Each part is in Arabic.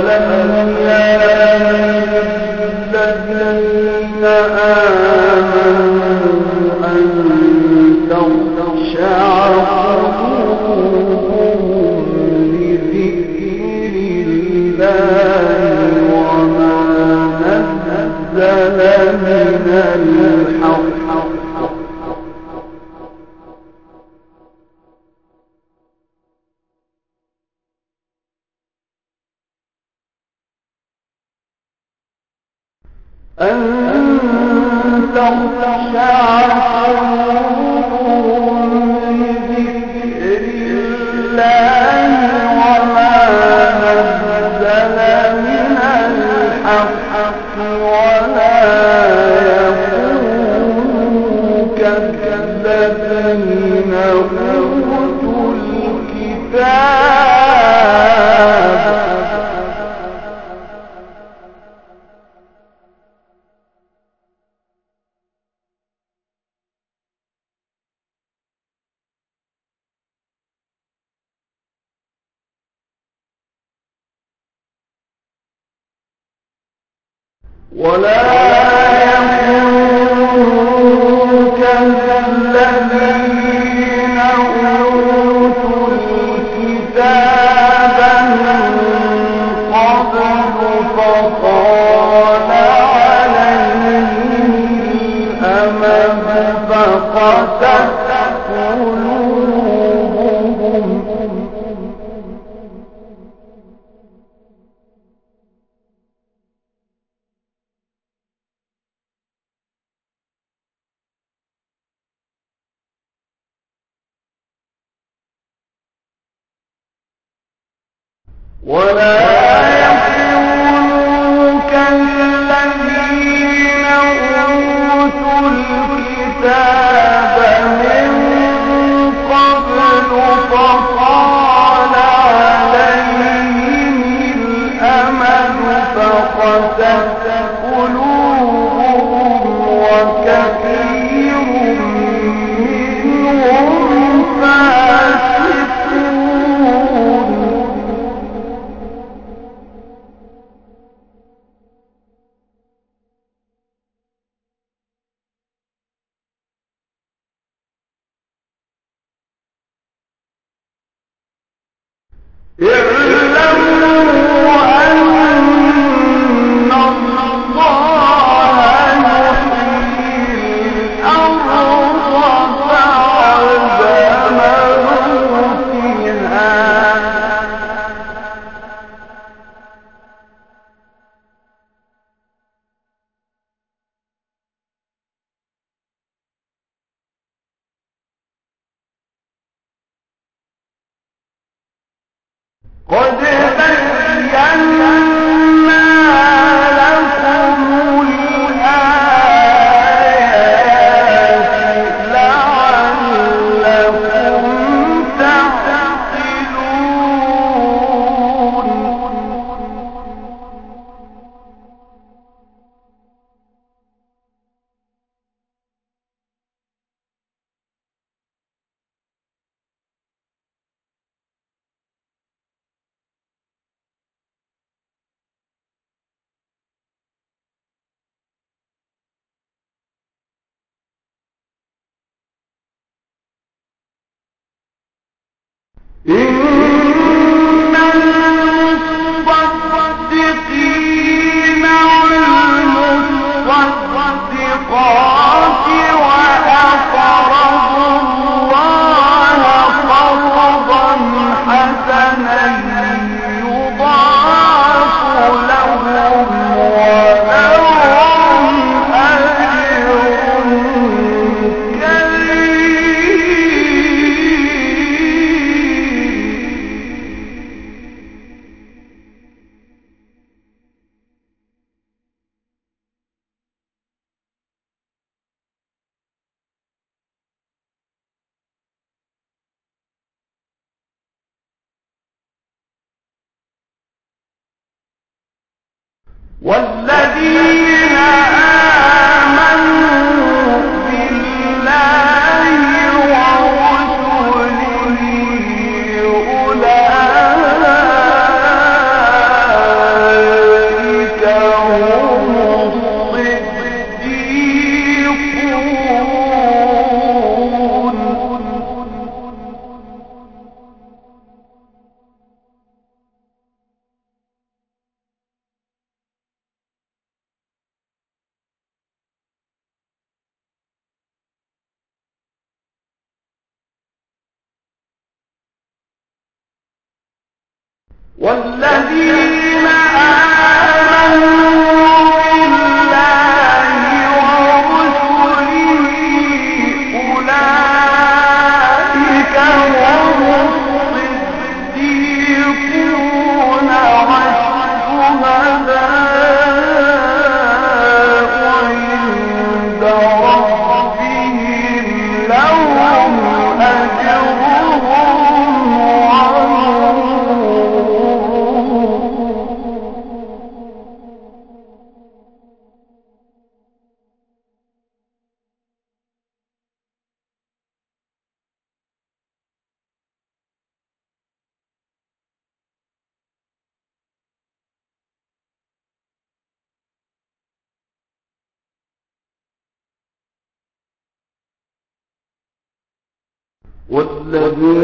لنا أن تخشع قلوبهم كِتَابَهُ إن والذين الذي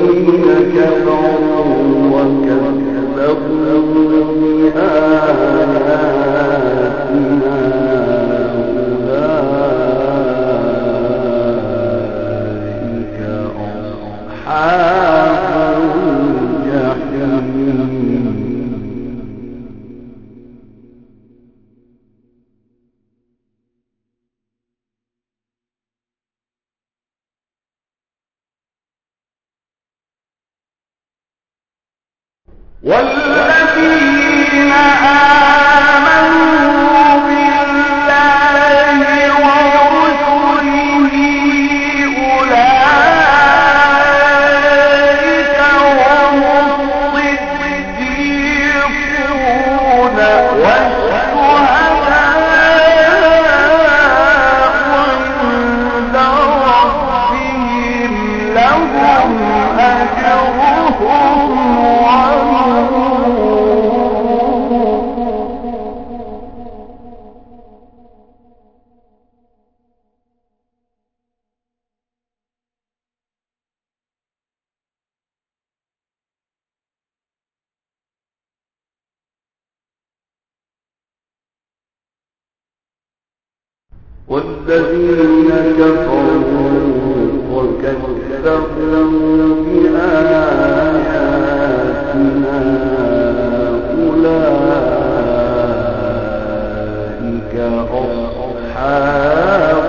والذين كفروا وكذبوا بآياتنا أولئك أصحاب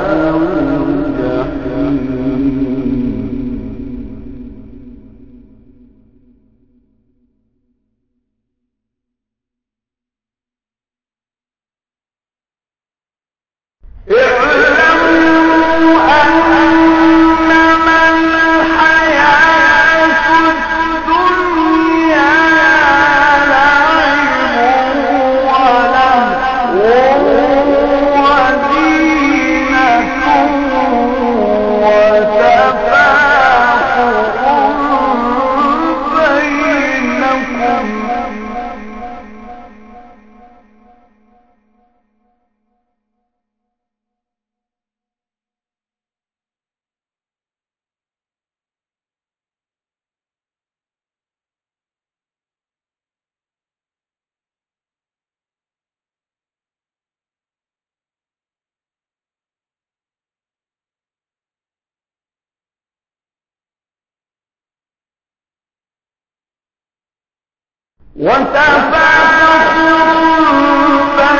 وتفاكر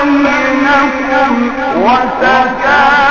بينكم وتكاثر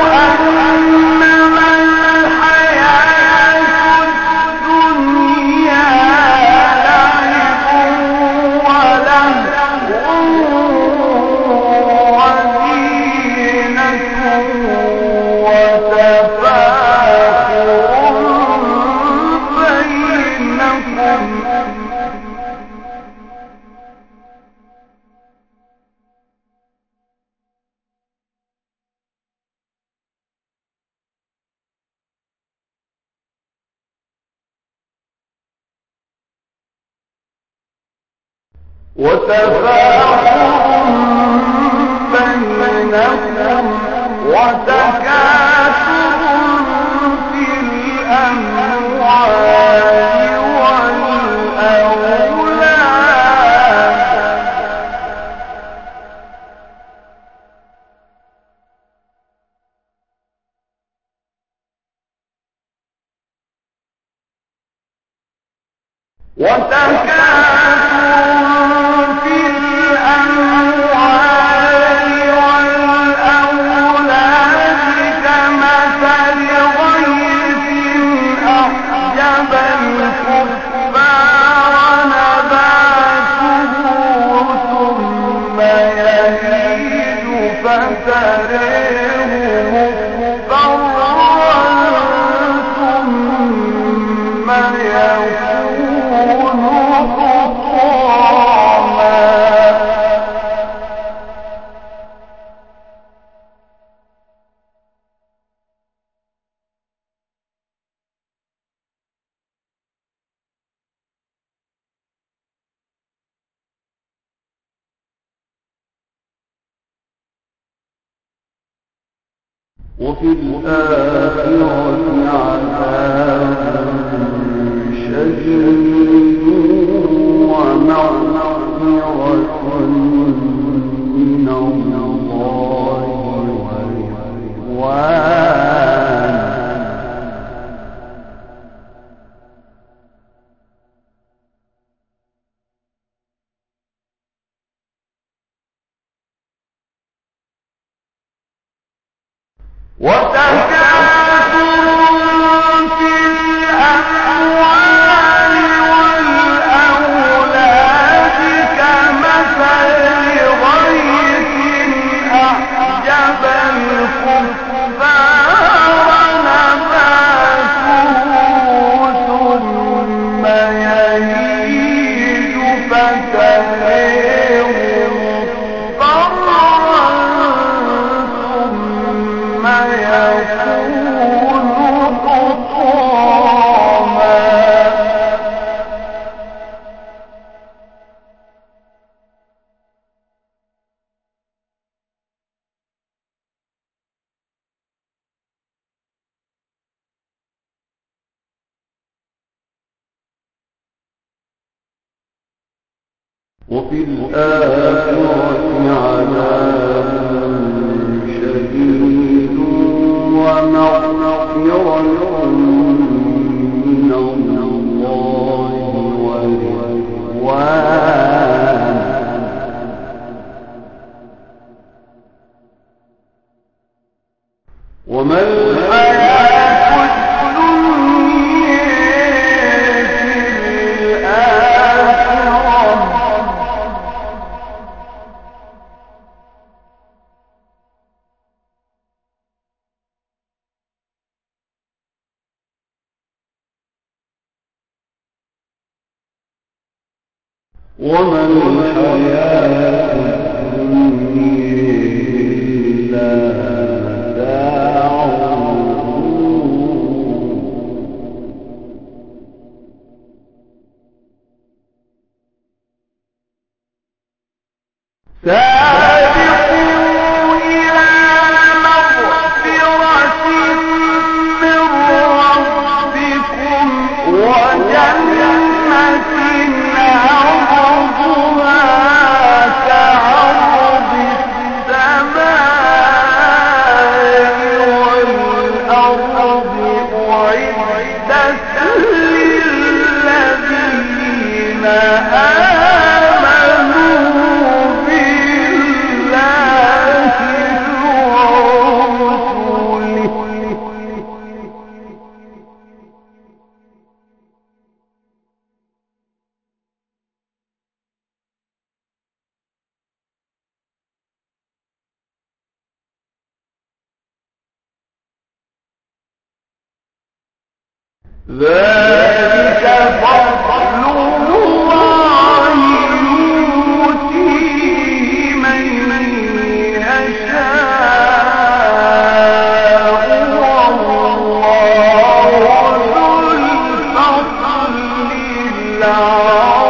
وتفاخر بينكم وتكاثر وتهجر ومغفرة من الله ما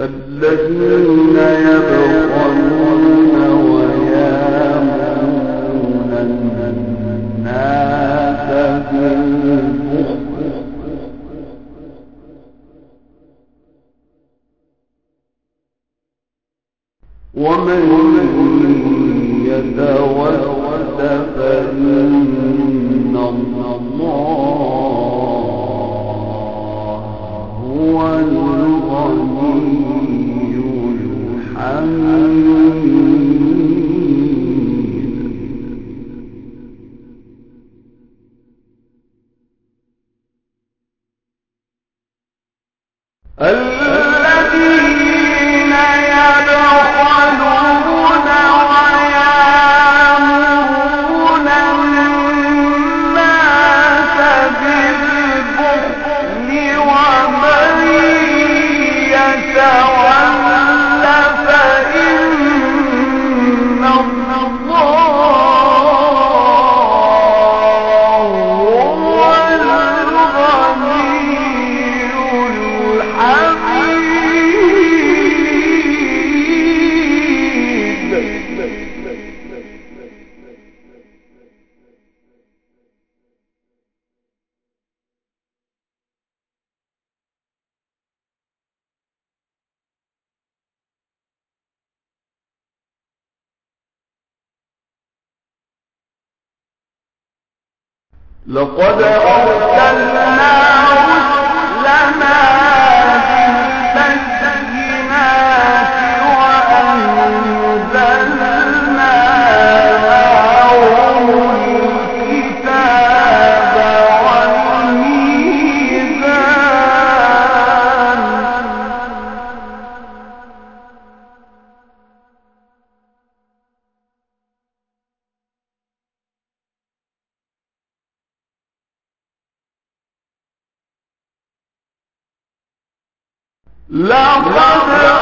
الذين يبخلون ويامرون الناس بالبخل ومن يتول فإن لقد أرسلنا لقد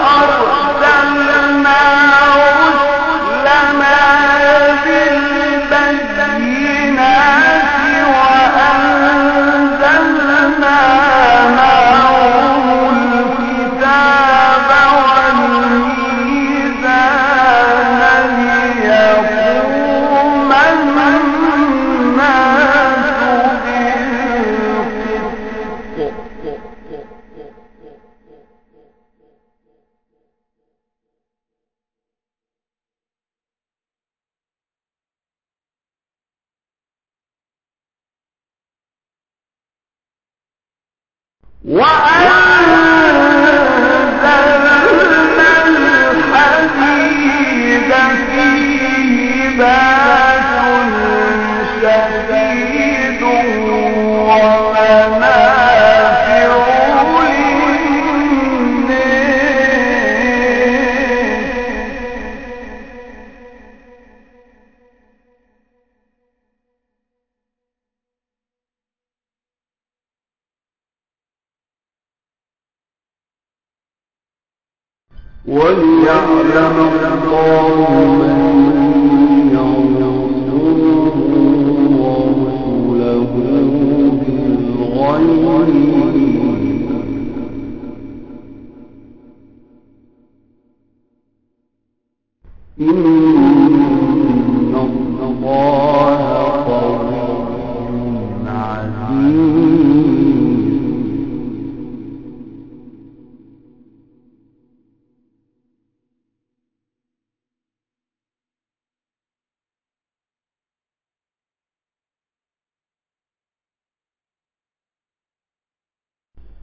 وليعلم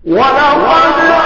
ولقد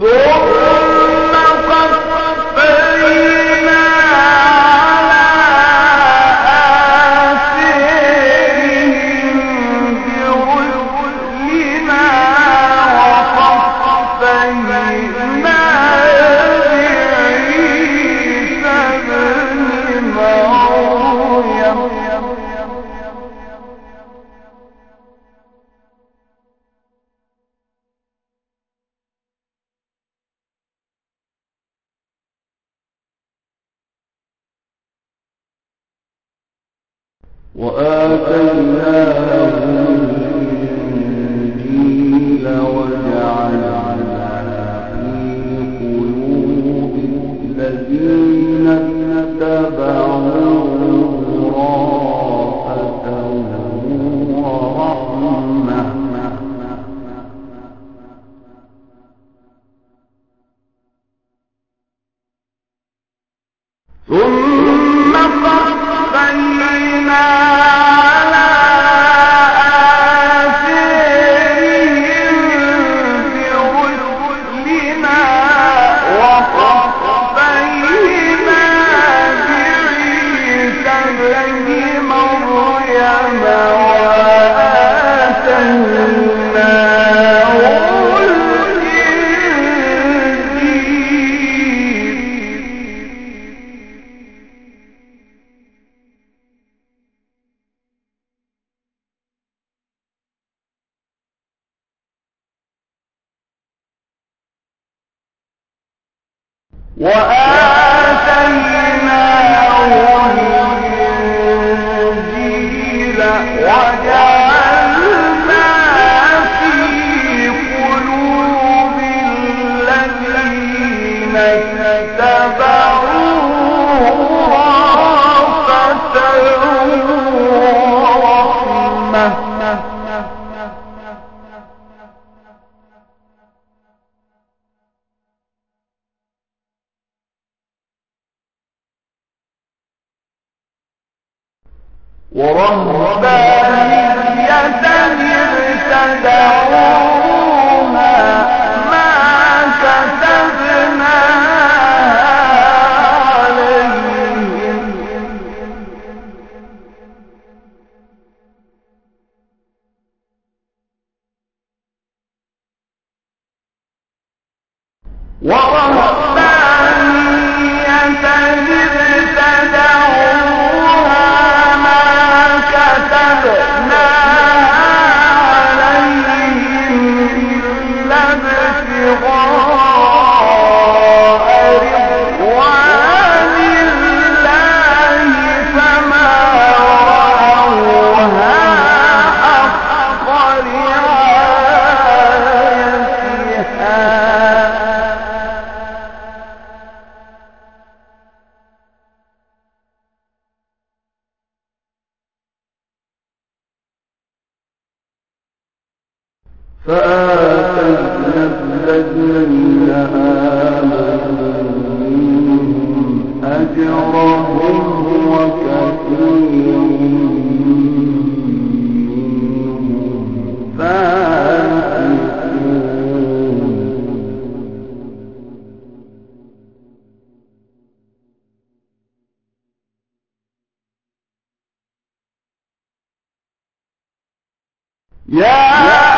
So ورهبانية Yeah! yeah.